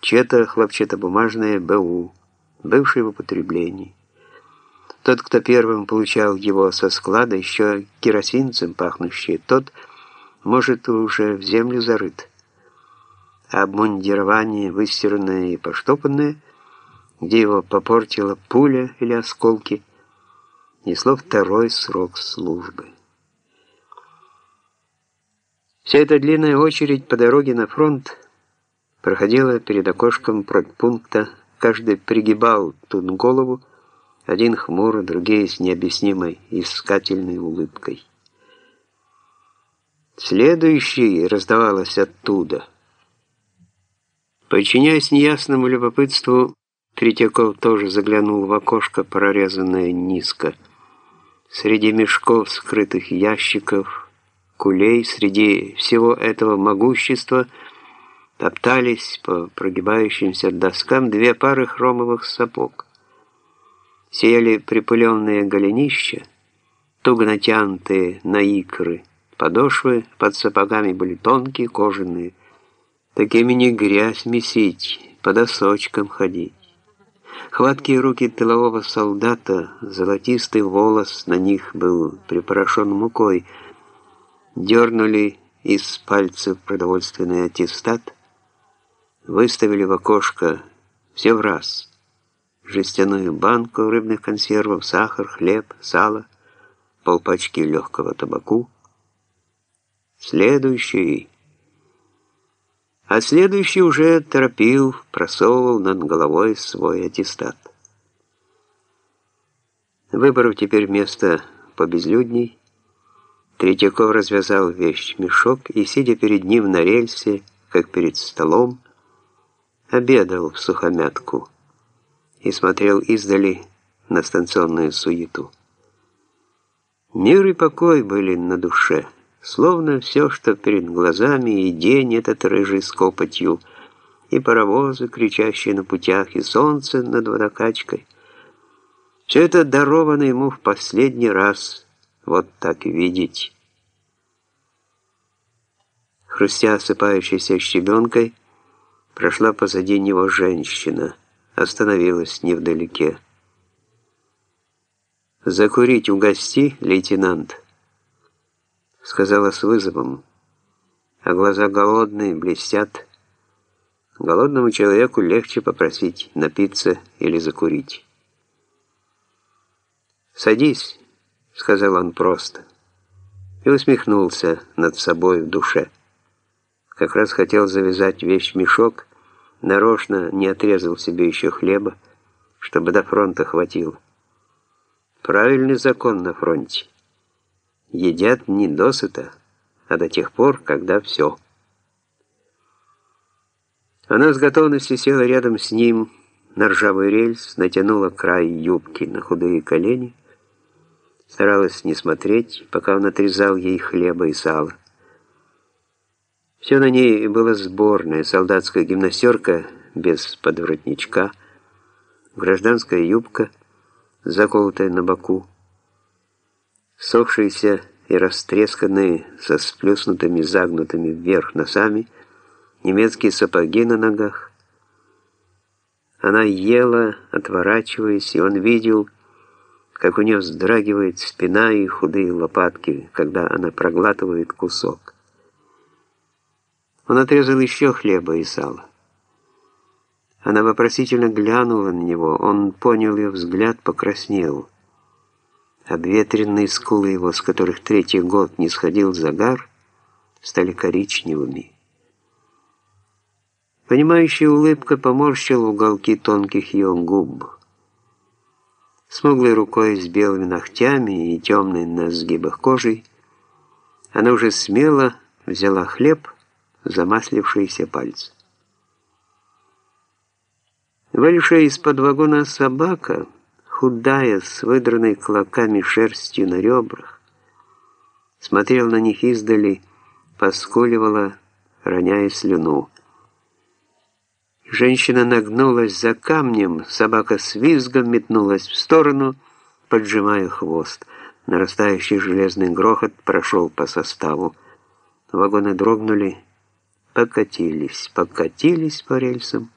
чье-то хлопчатобумажное БУ, бывшее в употреблении. Тот, кто первым получал его со склада, еще керосинцем пахнущий, тот, может, уже в землю зарыт. А обмундирование, выстиранное и поштопанное, где его попортила пуля или осколки, несло второй срок службы. Вся эта длинная очередь по дороге на фронт проходила перед окошком продпункта, каждый пригибал тут голову, один хмуро, другие с необъяснимой искательной улыбкой. Следующий раздавалось оттуда. Подчиняясь неясному любопытству, Третьяков тоже заглянул в окошко, прорезанное низко. Среди мешков, скрытых ящиков, кулей, среди всего этого могущества топтались по прогибающимся доскам две пары хромовых сапог сияли припыленные голенища, туго натянутые на икры, подошвы под сапогами были тонкие, кожаные, такими не грязь месить, по досочкам ходить. Хваткие руки тылового солдата, золотистый волос на них был припорошен мукой, дернули из пальцев продовольственный аттестат, выставили в окошко все в раз — жестяную банку рыбных консервов, сахар, хлеб, сало, полпачки легкого табаку. Следующий. А следующий уже торопил, просовывал над головой свой аттестат. Выбрав теперь место побезлюдней, Третьяков развязал вещь-мешок и, сидя перед ним на рельсе, как перед столом, обедал в сухомятку и смотрел издали на станционную суету. Мир и покой были на душе, словно все, что перед глазами, и день этот рыжий с копотью, и паровозы, кричащие на путях, и солнце над водокачкой. Все это даровано ему в последний раз вот так видеть. Хрустя осыпающейся щебенкой, прошла позади него женщина — остановилась невдалеке. «Закурить угости, лейтенант», — сказала с вызовом, а глаза голодные, блестят. Голодному человеку легче попросить напиться или закурить. «Садись», — сказал он просто, и усмехнулся над собой в душе. Как раз хотел завязать вещь-мешок, нарочно не отрезал себе еще хлеба, чтобы до фронта хватило. Правильный закон на фронте. Едят не досыта, а до тех пор, когда все. Она с готовностью села рядом с ним на ржавый рельс, натянула край юбки на худые колени, старалась не смотреть, пока он отрезал ей хлеба и сала. Все на ней было сборное, солдатская гимнастерка без подворотничка, гражданская юбка, заколотая на боку, сохшиеся и растресканные со сплюснутыми загнутыми вверх носами, немецкие сапоги на ногах. Она ела, отворачиваясь, и он видел, как у нее вздрагивает спина и худые лопатки, когда она проглатывает кусок. Он отрезал еще хлеба и сала. Она вопросительно глянула на него. Он понял ее взгляд, покраснел. Обветренные скулы его, с которых третий год не сходил загар, стали коричневыми. Понимающая улыбка поморщила уголки тонких ее губ. Смуглой рукой с белыми ногтями и темной на сгибах кожей, она уже смело взяла хлеб замаслившиеся пальцы. Вылезшая из-под вагона собака, худая, с выдранной клоками шерстью на ребрах, смотрел на них издали, поскуливала, роняя слюну. Женщина нагнулась за камнем, собака с визгом метнулась в сторону, поджимая хвост. Нарастающий железный грохот прошел по составу. Вагоны дрогнули, покатились, покатились по рельсам,